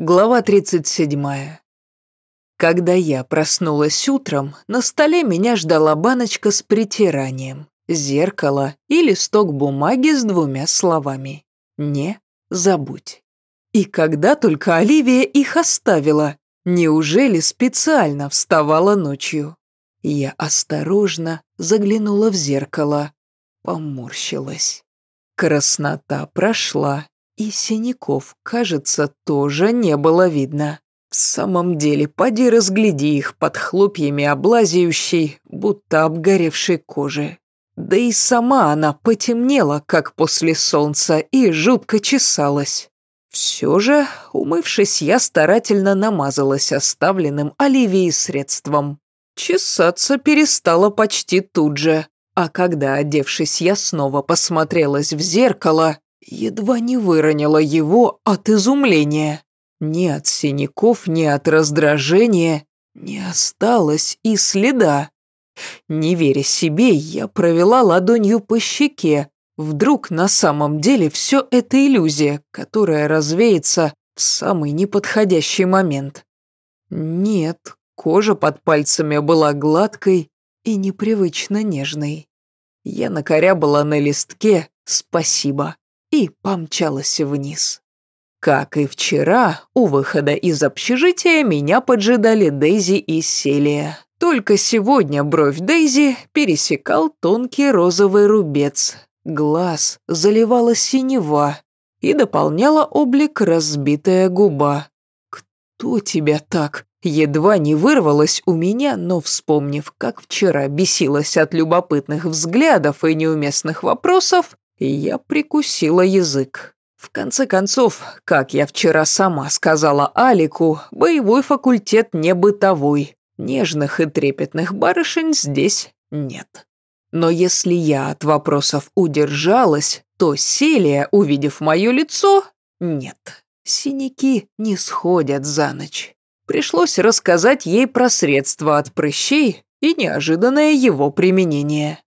Глава 37. Когда я проснулась утром, на столе меня ждала баночка с притиранием, зеркало и листок бумаги с двумя словами «Не забудь». И когда только Оливия их оставила, неужели специально вставала ночью? Я осторожно заглянула в зеркало, поморщилась. Краснота прошла, и синяков, кажется, тоже не было видно. В самом деле, поди разгляди их под хлопьями облазиющей, будто обгоревшей кожи. Да и сама она потемнела, как после солнца, и жутко чесалась. Все же, умывшись, я старательно намазалась оставленным Оливией средством. Чесаться перестала почти тут же, а когда, одевшись, я снова посмотрелась в зеркало, едва не выронила его от изумления. Ни от синяков, ни от раздражения не осталось и следа. Не веря себе, я провела ладонью по щеке. Вдруг на самом деле все это иллюзия, которая развеется в самый неподходящий момент. Нет, кожа под пальцами была гладкой и непривычно нежной. Я накорябала на листке «Спасибо» и помчалась вниз. Как и вчера, у выхода из общежития меня поджидали Дейзи и Селия. Только сегодня бровь Дейзи пересекал тонкий розовый рубец. Глаз заливала синева и дополняла облик разбитая губа. «Кто тебя так?» Едва не вырвалось у меня, но, вспомнив, как вчера бесилась от любопытных взглядов и неуместных вопросов, я прикусила язык. В конце концов, как я вчера сама сказала Алику, боевой факультет не бытовой. Нежных и трепетных барышень здесь нет. Но если я от вопросов удержалась, то Селия, увидев мое лицо, нет. Синяки не сходят за ночь. Пришлось рассказать ей про средства от прыщей и неожиданное его применение.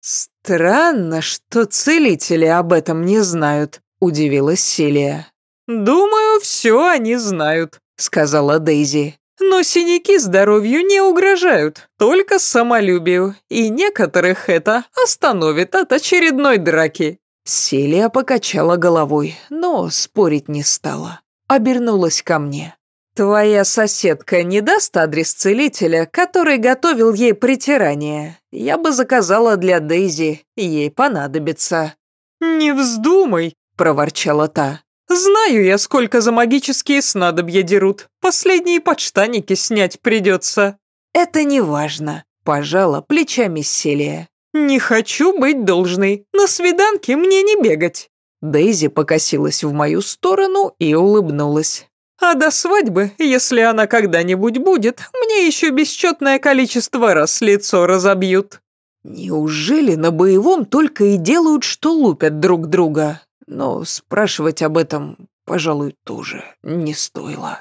«Странно, что целители об этом не знают», — удивилась Селия. «Думаю, все они знают», — сказала Дейзи. «Но синяки здоровью не угрожают, только самолюбию, и некоторых это остановит от очередной драки». Селия покачала головой, но спорить не стала. Обернулась ко мне. «Твоя соседка не даст адрес целителя, который готовил ей притирание? Я бы заказала для Дейзи, ей понадобится». «Не вздумай», — проворчала та. «Знаю я, сколько за магические снадобья дерут. Последние подштаники снять придется». «Это не важно», — пожала плечами Селия. «Не хочу быть должной. На свиданке мне не бегать». Дейзи покосилась в мою сторону и улыбнулась. А до свадьбы, если она когда-нибудь будет, мне еще бесчетное количество раз лицо разобьют». Неужели на боевом только и делают, что лупят друг друга? Но спрашивать об этом, пожалуй, тоже не стоило.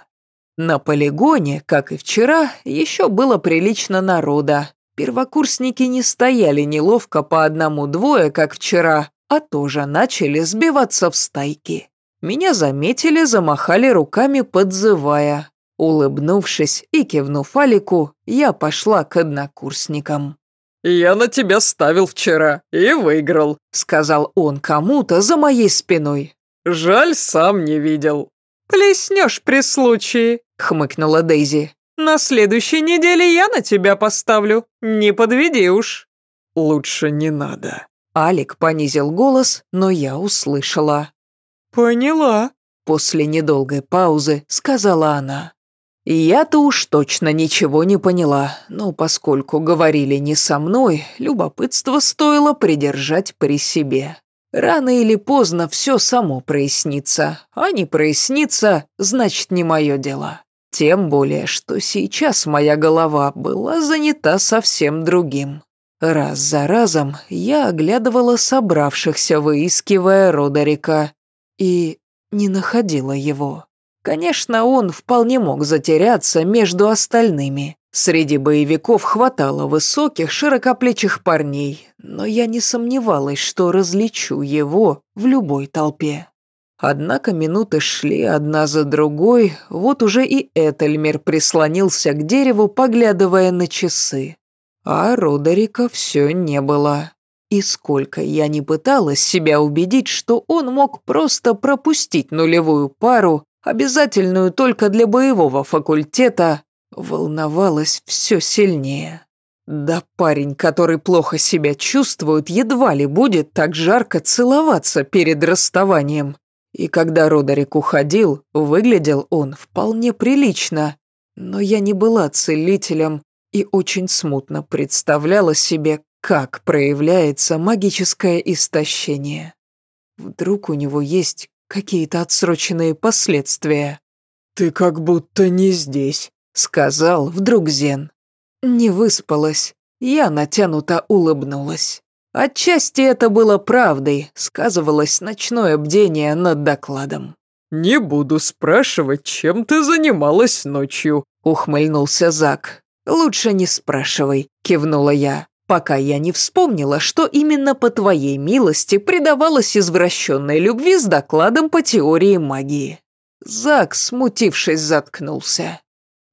На полигоне, как и вчера, еще было прилично народа. Первокурсники не стояли неловко по одному-двое, как вчера, а тоже начали сбиваться в стайки. Меня заметили, замахали руками, подзывая. Улыбнувшись и кивнув Алику, я пошла к однокурсникам. «Я на тебя ставил вчера и выиграл», — сказал он кому-то за моей спиной. «Жаль, сам не видел». «Плеснешь при случае», — хмыкнула Дейзи. «На следующей неделе я на тебя поставлю. Не подведи уж». «Лучше не надо». Алик понизил голос, но я услышала. «Поняла», — после недолгой паузы сказала она. Я-то уж точно ничего не поняла, но поскольку говорили не со мной, любопытство стоило придержать при себе. Рано или поздно все само прояснится, а не прояснится, значит, не мое дело. Тем более, что сейчас моя голова была занята совсем другим. Раз за разом я оглядывала собравшихся, выискивая Родерика, и не находила его. Конечно, он вполне мог затеряться между остальными. Среди боевиков хватало высоких, широкоплечих парней, но я не сомневалась, что различу его в любой толпе. Однако минуты шли одна за другой, вот уже и Этельмер прислонился к дереву, поглядывая на часы. А Родерика все не было. И сколько я не пыталась себя убедить, что он мог просто пропустить нулевую пару, обязательную только для боевого факультета, волновалась все сильнее. Да парень, который плохо себя чувствует, едва ли будет так жарко целоваться перед расставанием. И когда Родерик уходил, выглядел он вполне прилично. Но я не была целителем и очень смутно представляла себе, как проявляется магическое истощение. Вдруг у него есть какие-то отсроченные последствия. «Ты как будто не здесь», — сказал вдруг Зен. Не выспалась. Я натянуто улыбнулась. Отчасти это было правдой, сказывалось ночное бдение над докладом. «Не буду спрашивать, чем ты занималась ночью», — ухмыльнулся Зак. «Лучше не спрашивай», — кивнула я, пока я не вспомнила, что именно по твоей милости предавалась извращенной любви с докладом по теории магии. Зак, смутившись, заткнулся.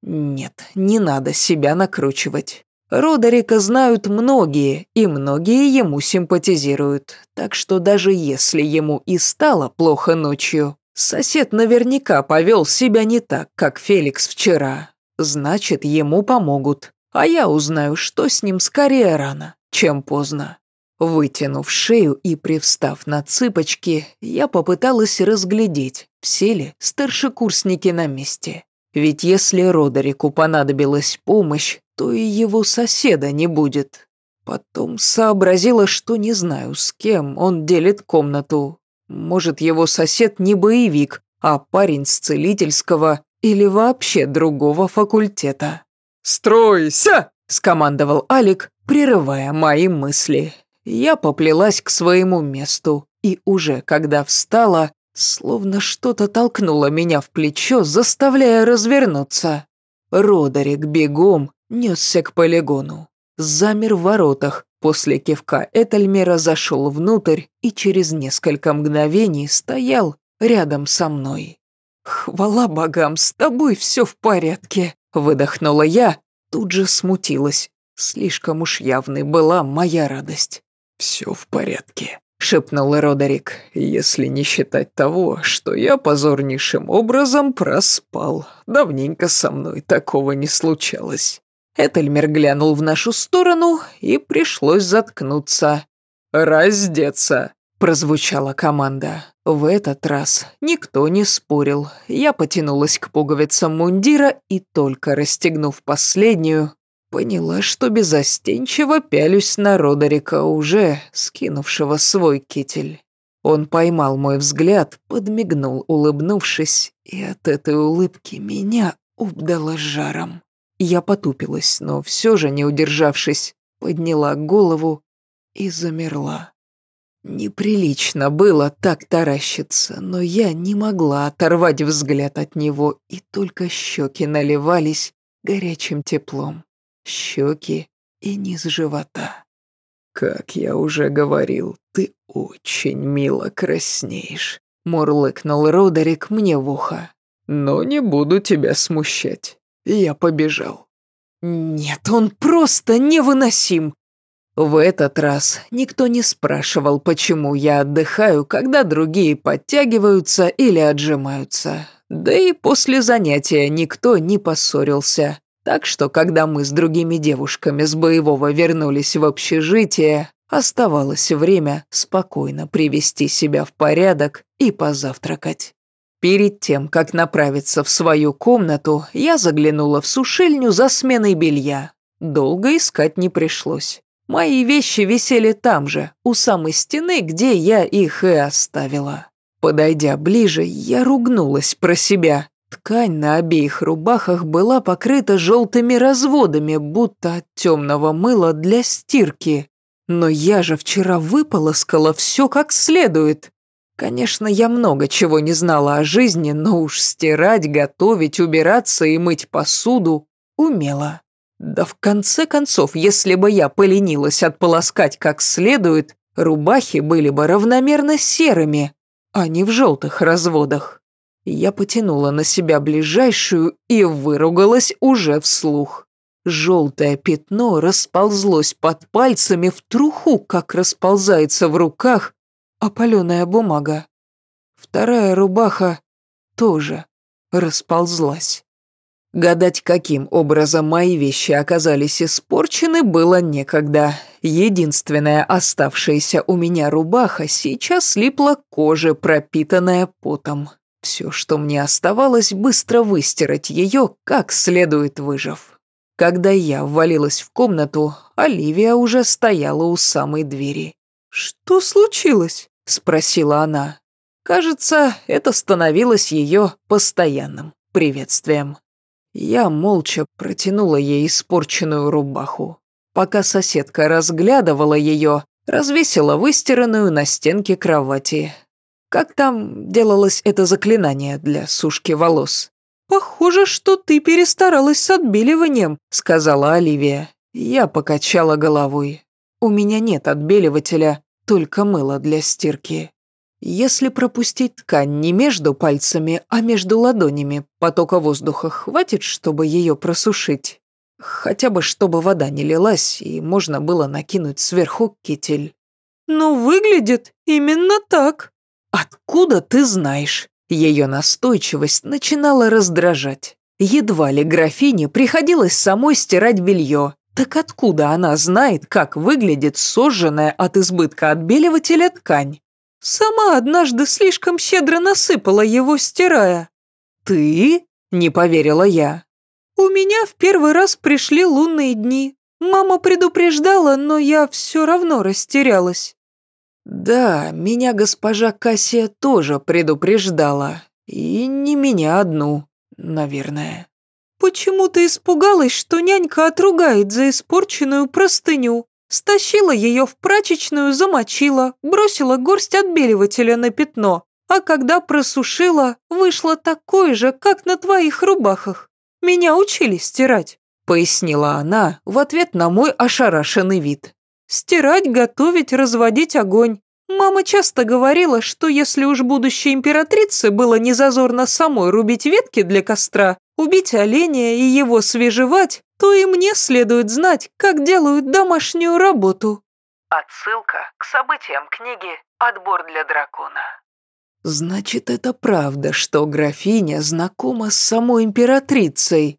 Нет, не надо себя накручивать. Родерика знают многие, и многие ему симпатизируют. Так что даже если ему и стало плохо ночью, сосед наверняка повел себя не так, как Феликс вчера. Значит, ему помогут. А я узнаю, что с ним скорее рано, чем поздно. Вытянув шею и привстав на цыпочки, я попыталась разглядеть, все ли старшекурсники на месте. Ведь если Родерику понадобилась помощь, то и его соседа не будет. Потом сообразила, что не знаю, с кем он делит комнату. Может, его сосед не боевик, а парень с целительского или вообще другого факультета. «Стройся!» – скомандовал Алик, прерывая мои мысли. Я поплелась к своему месту, и уже когда встала, Словно что-то толкнуло меня в плечо, заставляя развернуться. Родерик бегом несся к полигону. Замер в воротах, после кивка Этельмера зашел внутрь и через несколько мгновений стоял рядом со мной. «Хвала богам, с тобой все в порядке», — выдохнула я, тут же смутилась. Слишком уж явной была моя радость. «Все в порядке», шепнул Родерик, если не считать того, что я позорнейшим образом проспал. Давненько со мной такого не случалось. Этельмер глянул в нашу сторону, и пришлось заткнуться. «Раздеться!» – прозвучала команда. В этот раз никто не спорил. Я потянулась к пуговицам мундира и только расстегнув последнюю, Поняла, что безостенчиво пялюсь на Родерика, уже скинувшего свой китель. Он поймал мой взгляд, подмигнул, улыбнувшись, и от этой улыбки меня обдало жаром. Я потупилась, но все же, не удержавшись, подняла голову и замерла. Неприлично было так таращиться, но я не могла оторвать взгляд от него, и только щеки наливались горячим теплом щеки и низ живота. «Как я уже говорил, ты очень мило краснеешь», — мурлыкнул Родерик мне в ухо. «Но не буду тебя смущать. Я побежал». «Нет, он просто невыносим!» В этот раз никто не спрашивал, почему я отдыхаю, когда другие подтягиваются или отжимаются. Да и после занятия никто не поссорился. Так что, когда мы с другими девушками с боевого вернулись в общежитие, оставалось время спокойно привести себя в порядок и позавтракать. Перед тем, как направиться в свою комнату, я заглянула в сушильню за сменой белья. Долго искать не пришлось. Мои вещи висели там же, у самой стены, где я их и оставила. Подойдя ближе, я ругнулась про себя. Ткань на обеих рубахах была покрыта желтыми разводами, будто от темного мыла для стирки. Но я же вчера выполоскала все как следует. Конечно, я много чего не знала о жизни, но уж стирать, готовить, убираться и мыть посуду умела. Да в конце концов, если бы я поленилась отполоскать как следует, рубахи были бы равномерно серыми. а не в желтых разводах. Я потянула на себя ближайшую и выругалась уже вслух. Желтое пятно расползлось под пальцами в труху, как расползается в руках опаленная бумага. Вторая рубаха тоже расползлась. Гадать, каким образом мои вещи оказались испорчены, было некогда. Единственная оставшаяся у меня рубаха сейчас слипла к коже, пропитанная потом. Все, что мне оставалось, быстро выстирать ее, как следует выжив. Когда я ввалилась в комнату, Оливия уже стояла у самой двери. «Что случилось?» – спросила она. Кажется, это становилось ее постоянным приветствием. Я молча протянула ей испорченную рубаху. Пока соседка разглядывала ее, развесила выстиранную на стенке кровати. Как там делалось это заклинание для сушки волос? «Похоже, что ты перестаралась с отбеливанием», — сказала Оливия. Я покачала головой. «У меня нет отбеливателя, только мыло для стирки». Если пропустить ткань не между пальцами, а между ладонями, потока воздуха хватит, чтобы ее просушить? Хотя бы чтобы вода не лилась, и можно было накинуть сверху китель. «Ну, выглядит именно так». «Откуда ты знаешь?» Ее настойчивость начинала раздражать. Едва ли графине приходилось самой стирать белье. Так откуда она знает, как выглядит сожженная от избытка отбеливателя ткань? Сама однажды слишком щедро насыпала его, стирая. «Ты?» – не поверила я. «У меня в первый раз пришли лунные дни. Мама предупреждала, но я все равно растерялась». «Да, меня госпожа Кассия тоже предупреждала. И не меня одну, наверное». «Почему ты испугалась, что нянька отругает за испорченную простыню?» Стащила ее в прачечную, замочила, бросила горсть отбеливателя на пятно, а когда просушила, вышло такое же, как на твоих рубахах. Меня учили стирать», — пояснила она в ответ на мой ошарашенный вид. «Стирать, готовить, разводить огонь. Мама часто говорила, что если уж будущей императрице было незазорно самой рубить ветки для костра, убить оленя и его свежевать, то и мне следует знать, как делают домашнюю работу. Отсылка к событиям книги «Отбор для дракона». Значит, это правда, что графиня знакома с самой императрицей.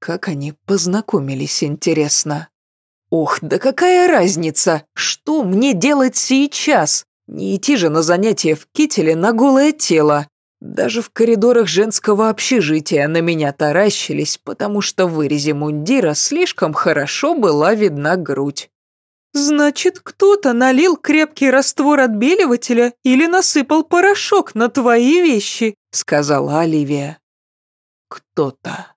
Как они познакомились, интересно. Ох, да какая разница, что мне делать сейчас? Не идти же на занятия в кителе на голое тело. Даже в коридорах женского общежития на меня таращились, потому что в вырезе мундира слишком хорошо была видна грудь. «Значит, кто-то налил крепкий раствор отбеливателя или насыпал порошок на твои вещи», — сказала Оливия. «Кто-то.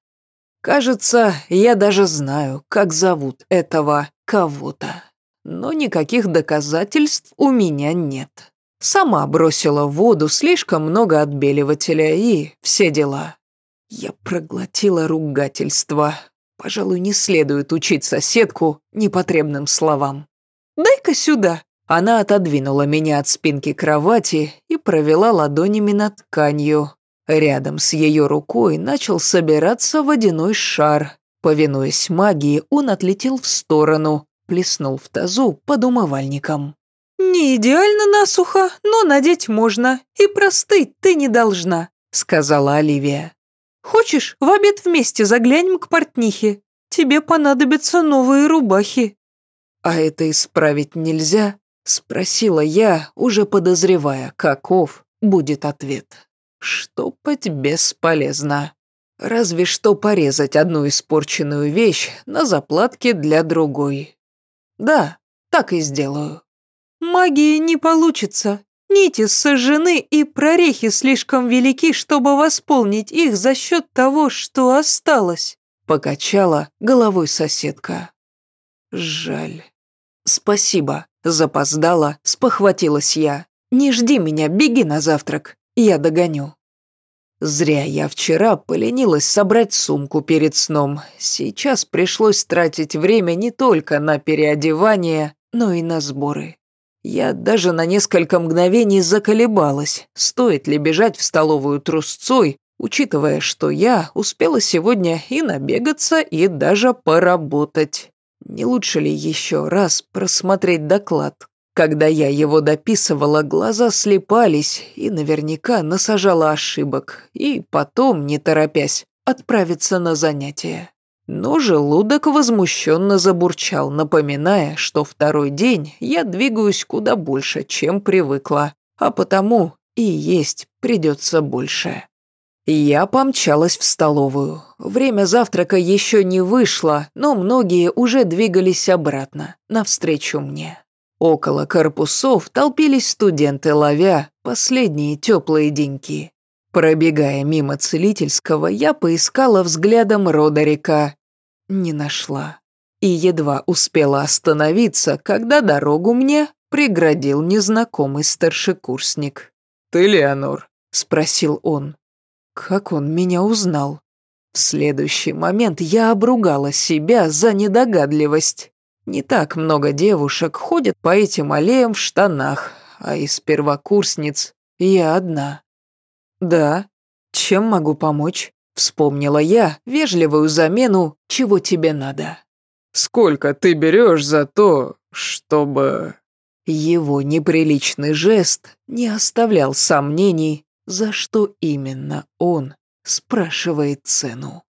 Кажется, я даже знаю, как зовут этого кого-то. Но никаких доказательств у меня нет». Сама бросила в воду слишком много отбеливателя и все дела. Я проглотила ругательство. Пожалуй, не следует учить соседку непотребным словам. «Дай-ка сюда!» Она отодвинула меня от спинки кровати и провела ладонями над тканью. Рядом с ее рукой начал собираться водяной шар. Повинуясь магии, он отлетел в сторону, плеснул в тазу под умывальником. «Не идеально насухо, но надеть можно, и простыть ты не должна», — сказала Оливия. «Хочешь, в обед вместе заглянем к портнихе? Тебе понадобятся новые рубахи». «А это исправить нельзя?» — спросила я, уже подозревая, каков будет ответ. «Штопать бесполезно. Разве что порезать одну испорченную вещь на заплатке для другой. Да, так и сделаю». Магии не получится. Нити сожжены, и прорехи слишком велики, чтобы восполнить их за счет того, что осталось. Покачала головой соседка. Жаль. Спасибо. Запоздала, спохватилась я. Не жди меня, беги на завтрак. Я догоню. Зря я вчера поленилась собрать сумку перед сном. Сейчас пришлось тратить время не только на переодевание, но и на сборы. Я даже на несколько мгновений заколебалась, стоит ли бежать в столовую трусцой, учитывая, что я успела сегодня и набегаться, и даже поработать. Не лучше ли еще раз просмотреть доклад? Когда я его дописывала, глаза слепались и наверняка насажала ошибок, и потом, не торопясь, отправиться на занятия. Но желудок возмущенно забурчал, напоминая, что второй день я двигаюсь куда больше, чем привыкла, а потому и есть придется больше. Я помчалась в столовую. Время завтрака еще не вышло, но многие уже двигались обратно, навстречу мне. Около корпусов толпились студенты, ловя последние теплые деньки. Пробегая мимо целительского, я поискала взглядом Родерика. Не нашла. И едва успела остановиться, когда дорогу мне преградил незнакомый старшекурсник. «Ты Леонор?» – спросил он. Как он меня узнал? В следующий момент я обругала себя за недогадливость. Не так много девушек ходят по этим аллеям в штанах, а из первокурсниц я одна. «Да, чем могу помочь?» Вспомнила я вежливую замену «Чего тебе надо?». «Сколько ты берешь за то, чтобы...» Его неприличный жест не оставлял сомнений за что именно он спрашивает цену.